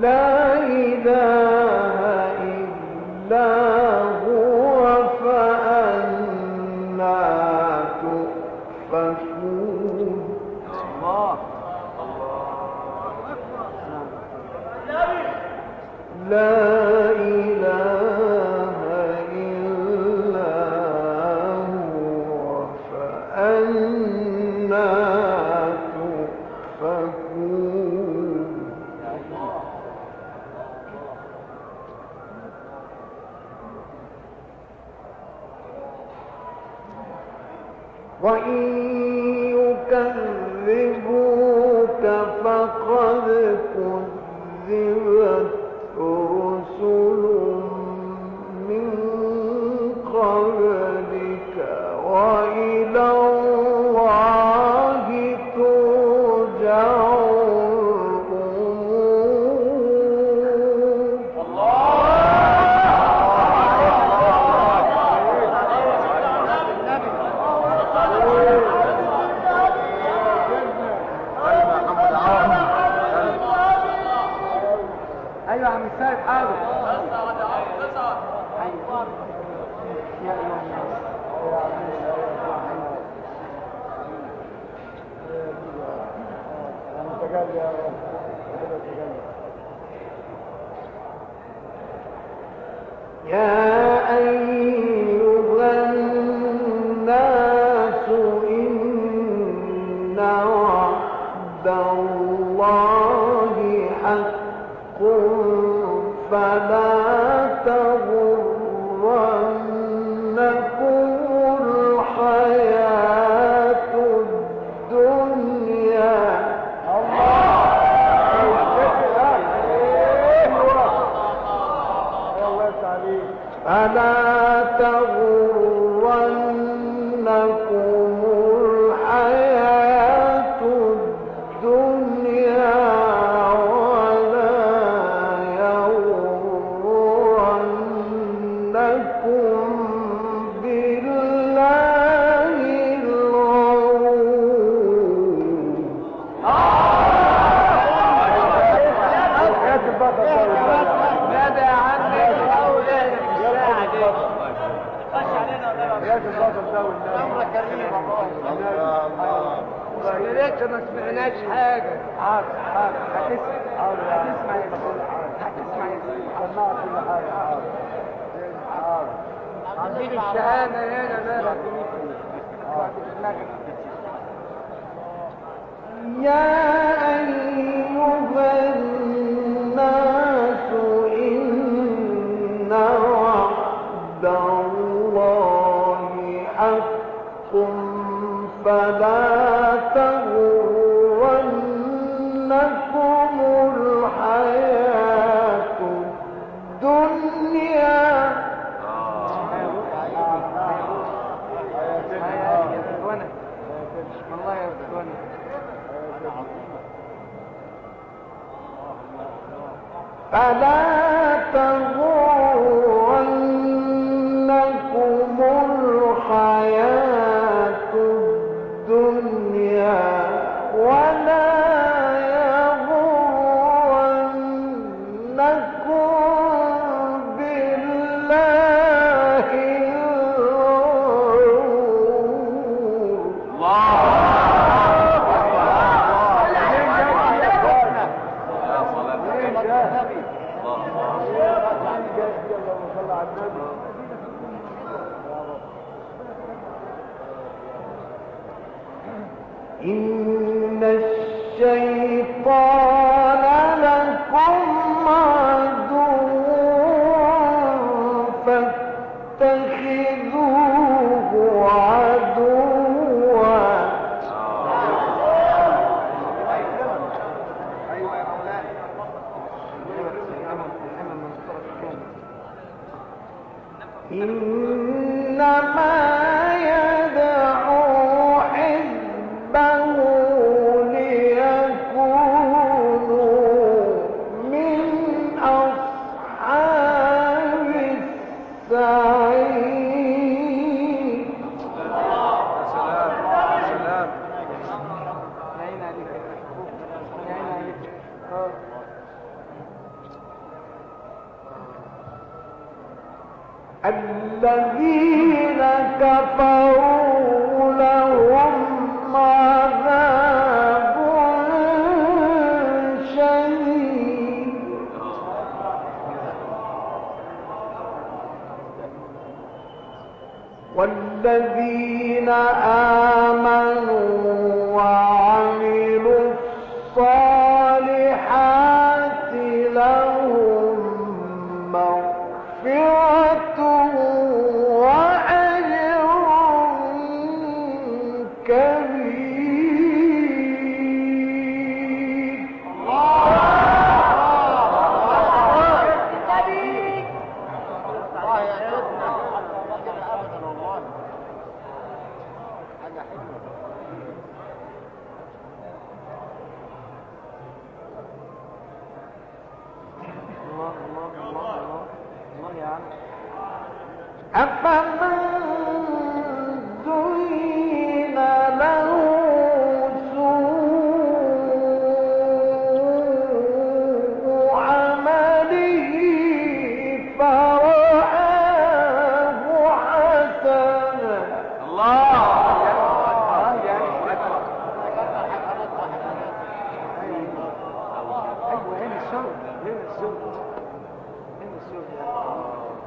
لا Soviet, in the Soviet,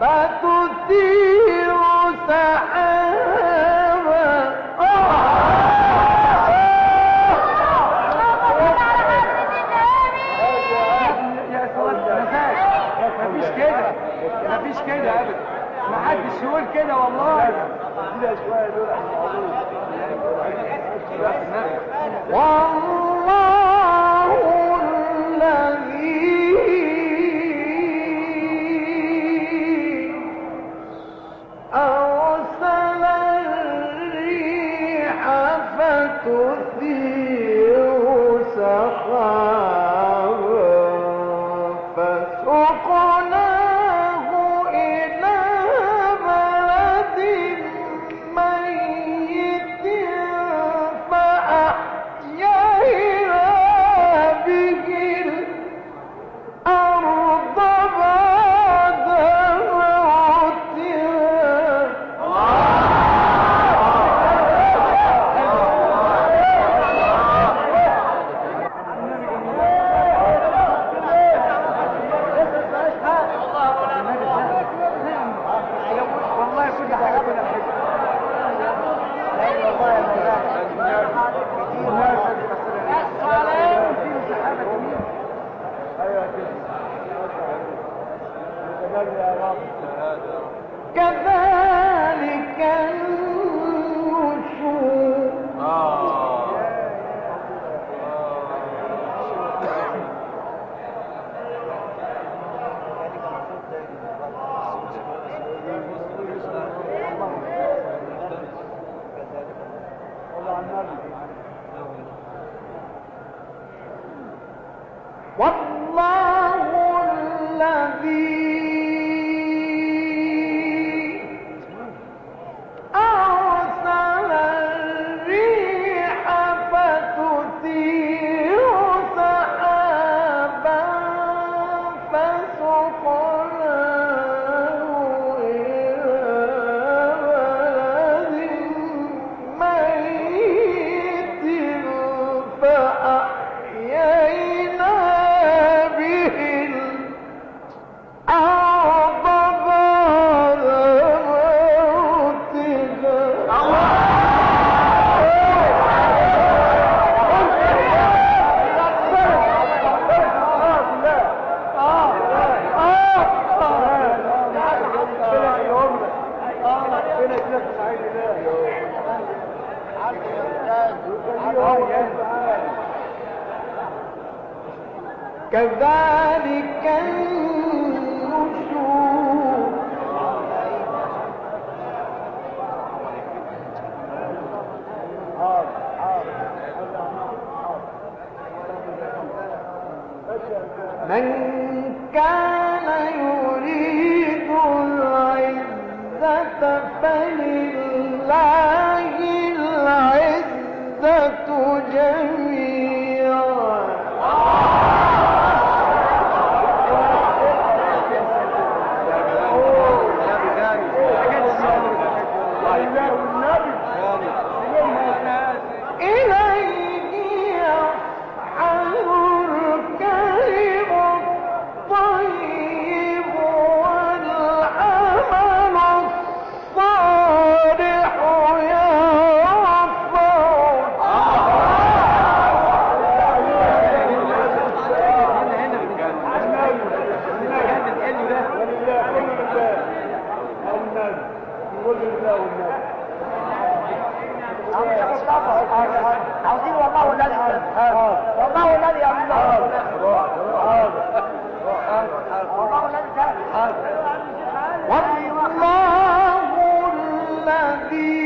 فتثير سحابا. مفيش كده. مفيش كده أبدا. محدش يقول كده والله دي شوية دول ti.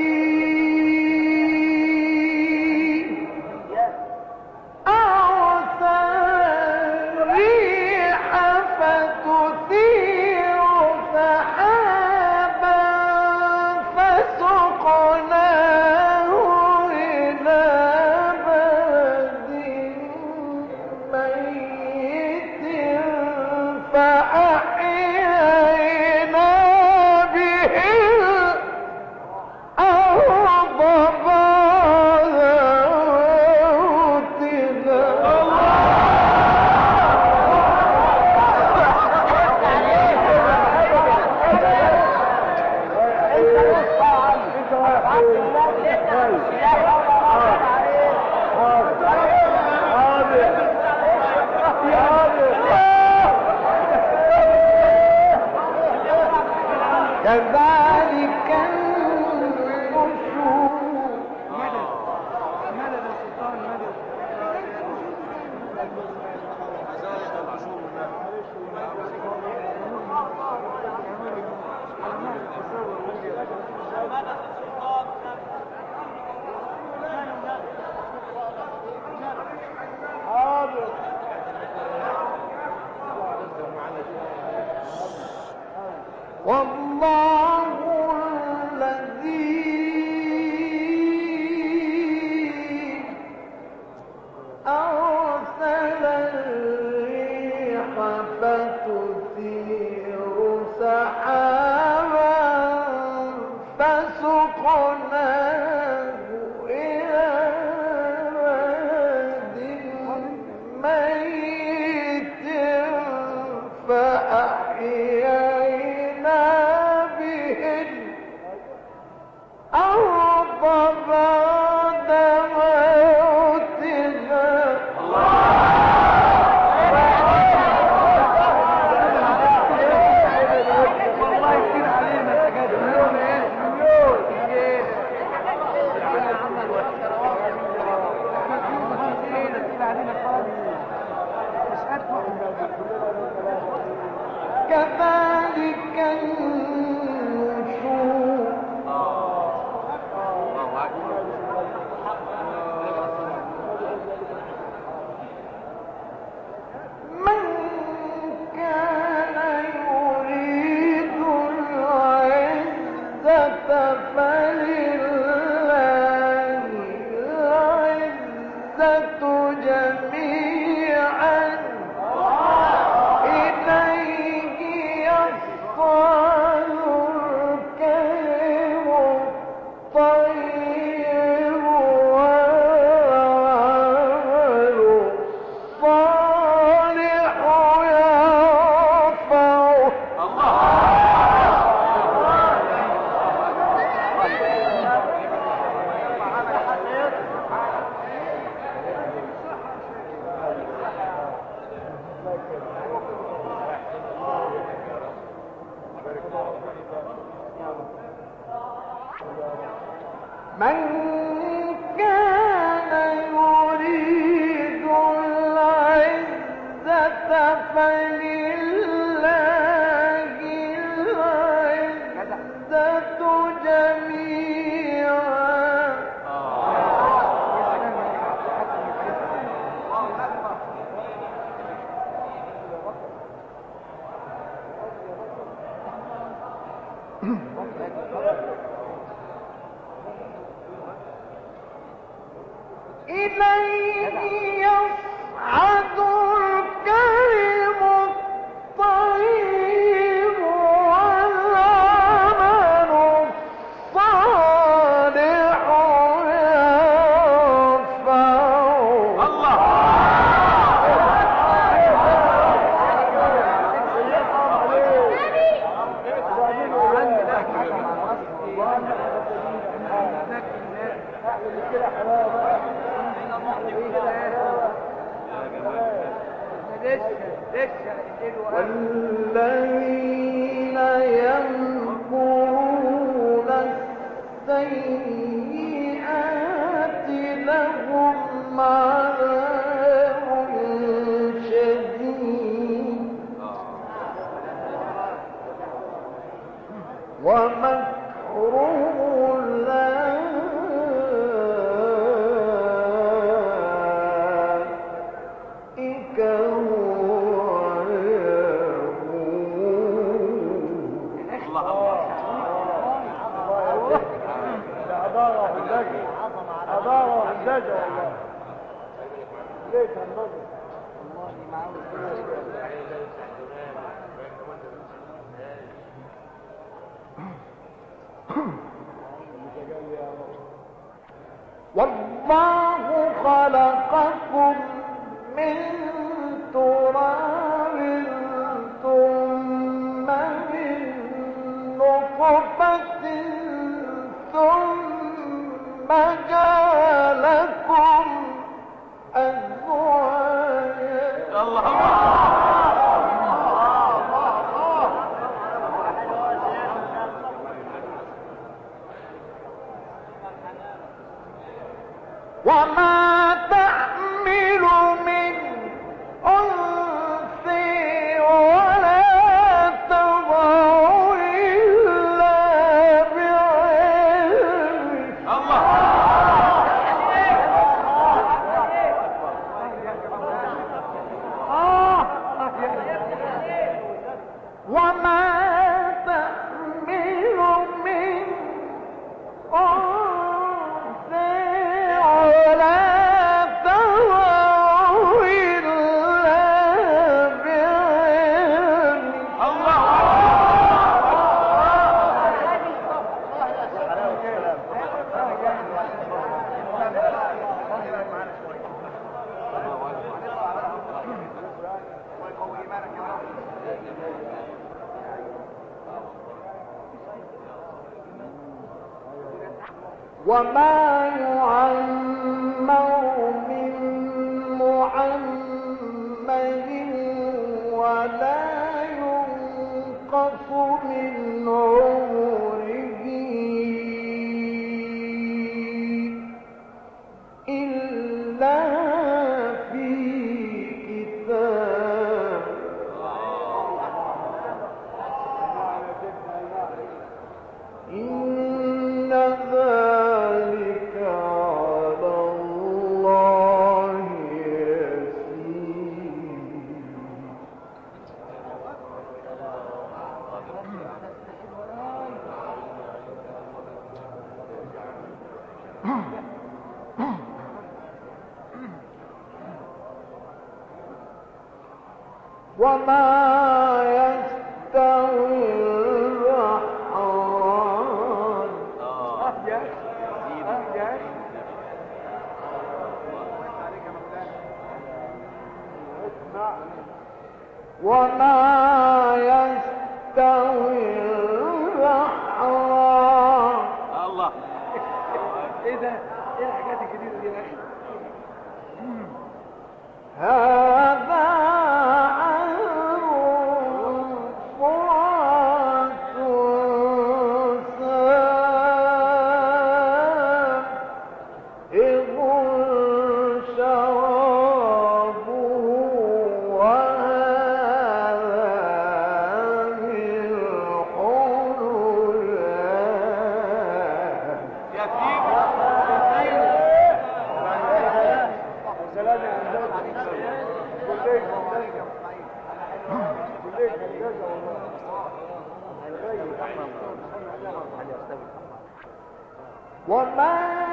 وما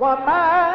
وما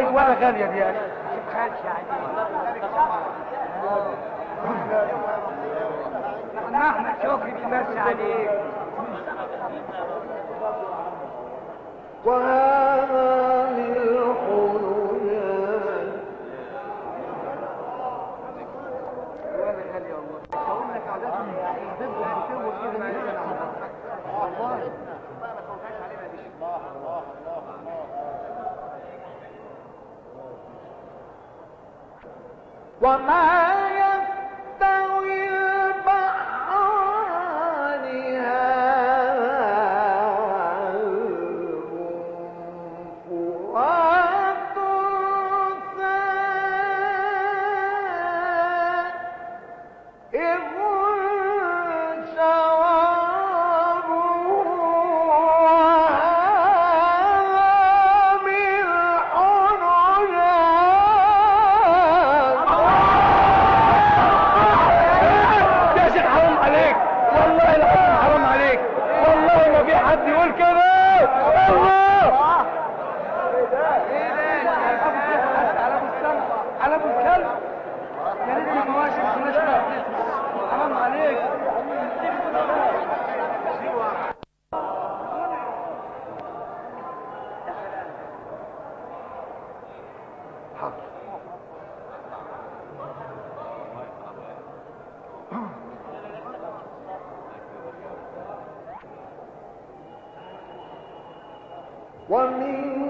هاي ولا غالية دي يا احمد شكري بيمسي عليك وهذا للخلويان والله لك الله الله الله الله وما One. ومن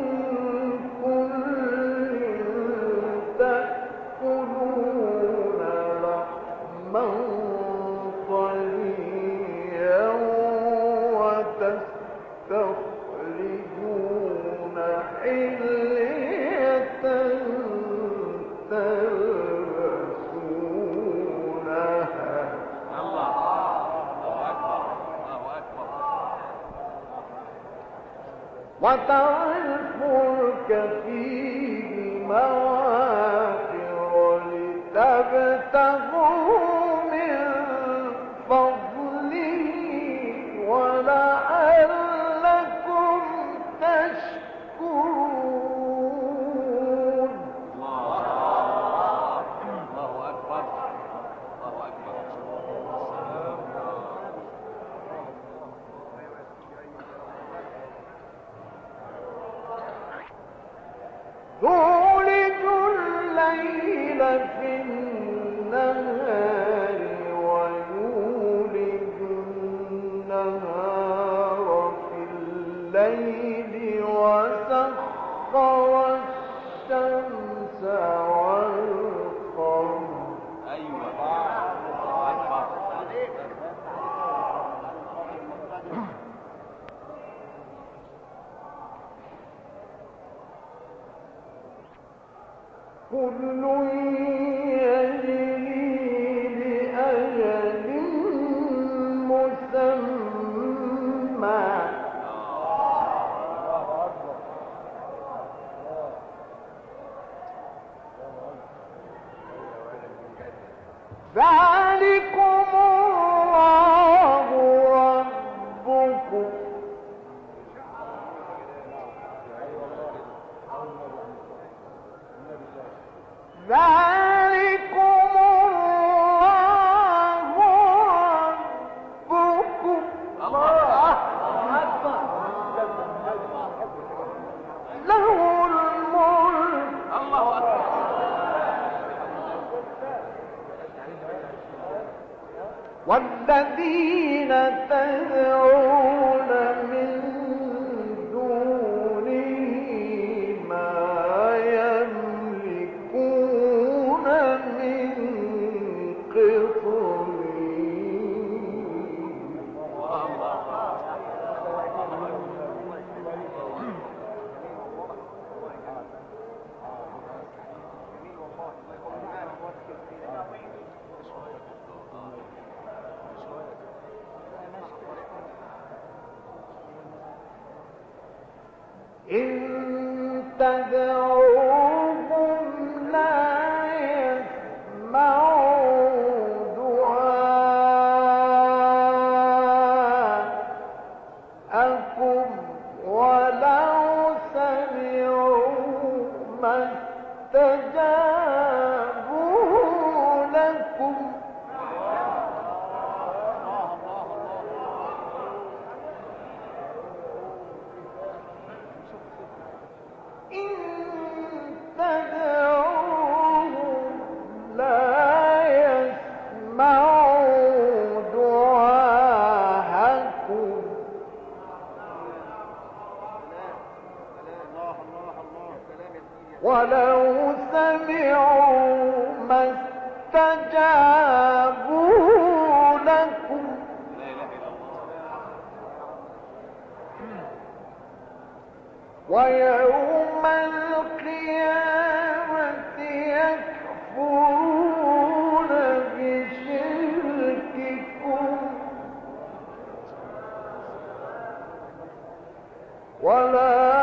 ولا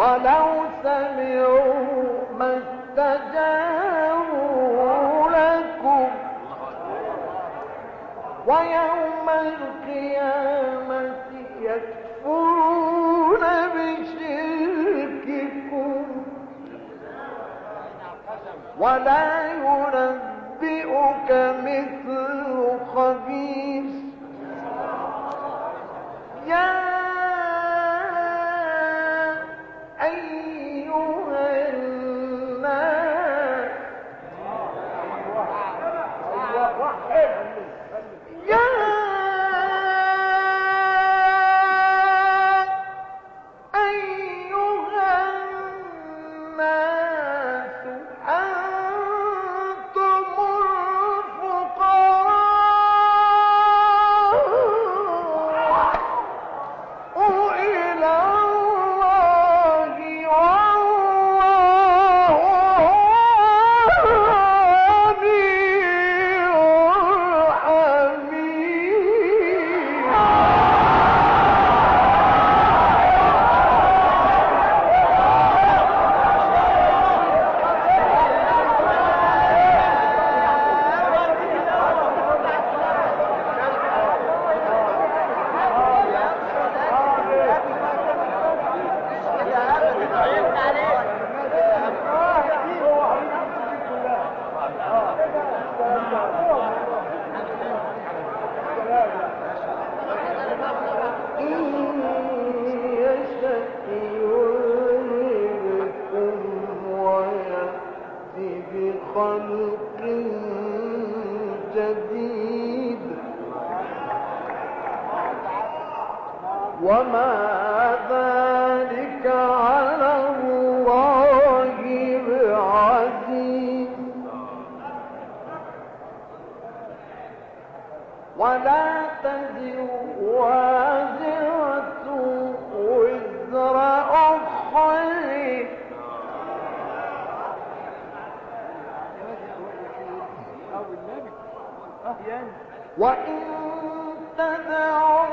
ولو سمعوا ما استجابوا لكم. ويوم القيامة يكفرون بشرككم. ولا ينبئك مثل خبيث يا ولا تزر وازرة وزر أخرى. وإن تدع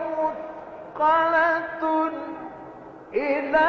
مثقلة إلى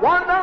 One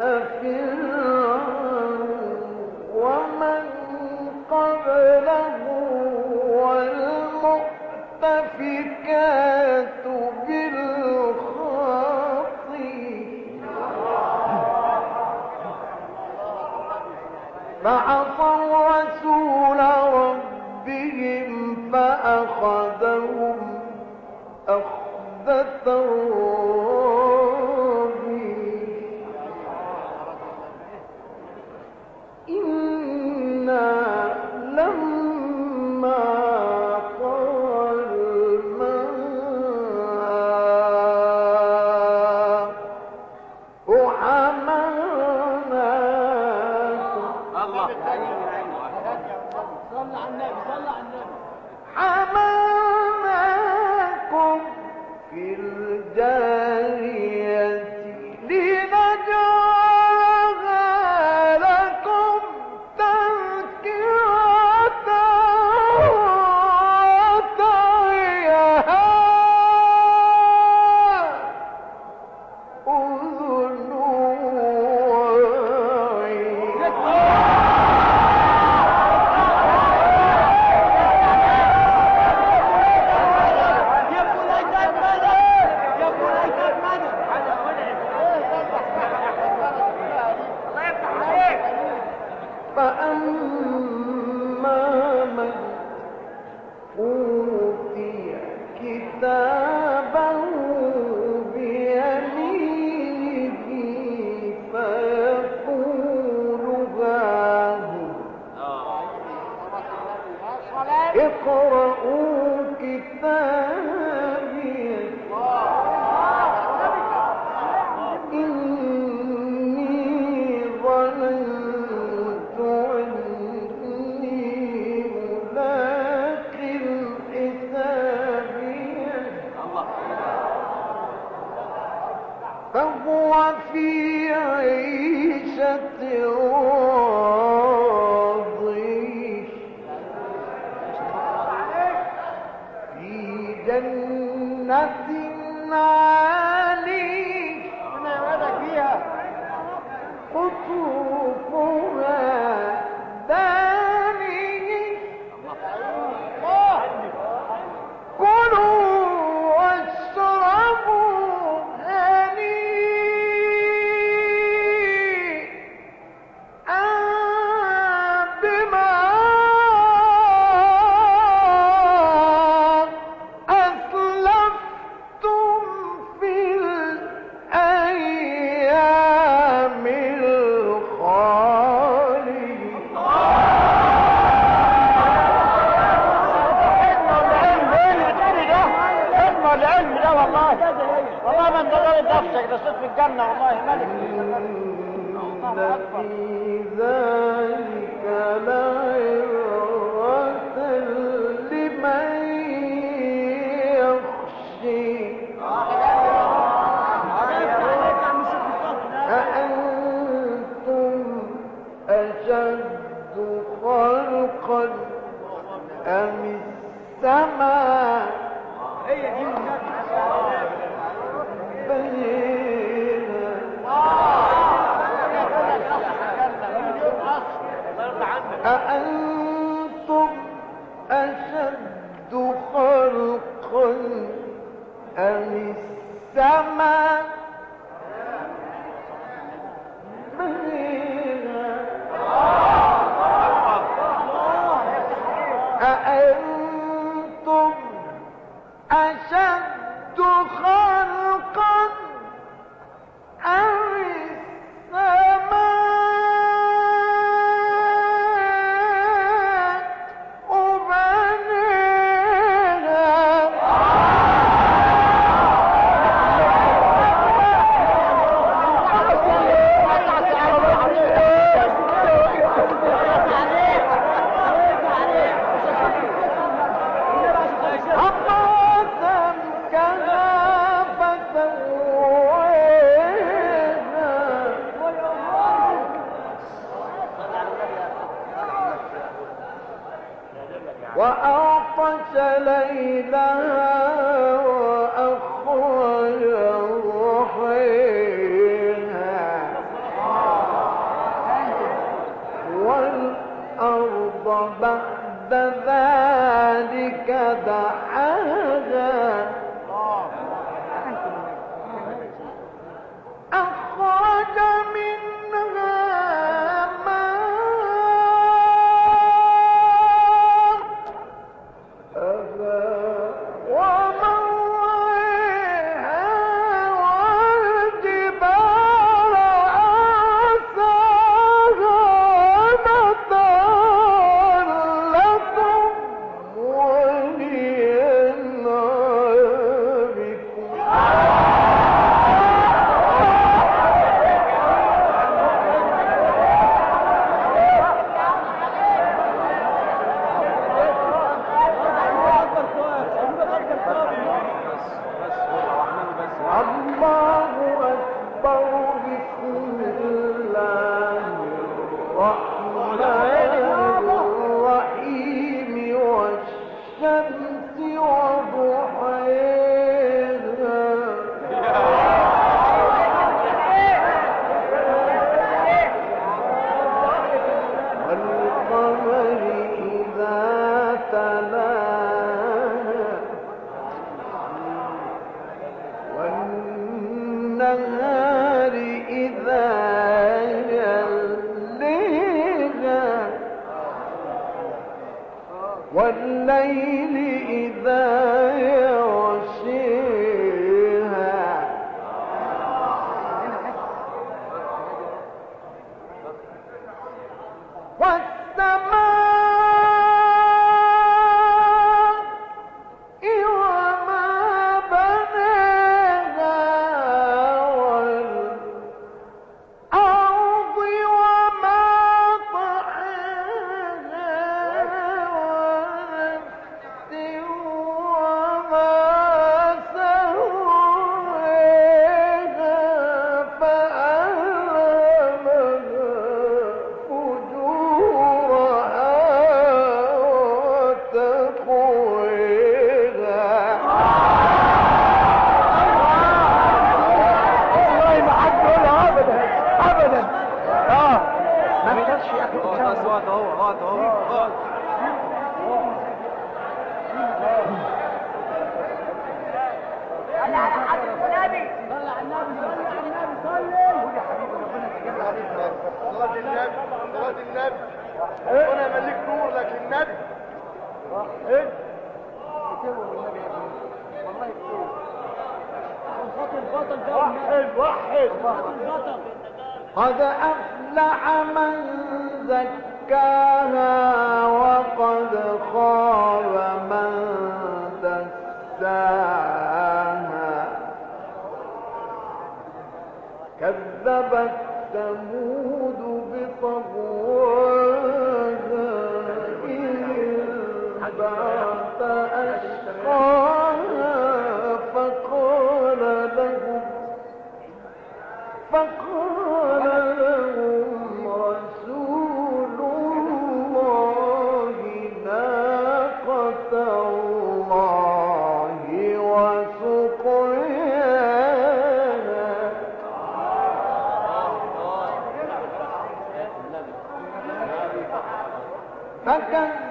في فهو في عيشة راضية والليل إذا يغشيها Danke.